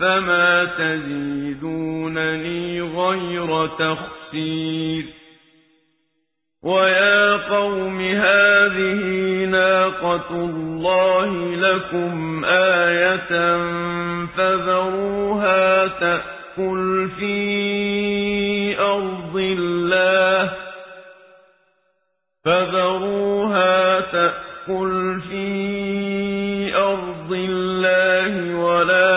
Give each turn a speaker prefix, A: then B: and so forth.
A: فما تزيدونني غير تخسير ويا قوم هذه ناقة الله لكم آية فذروها تأكل في أرض الله فذروها تأكل في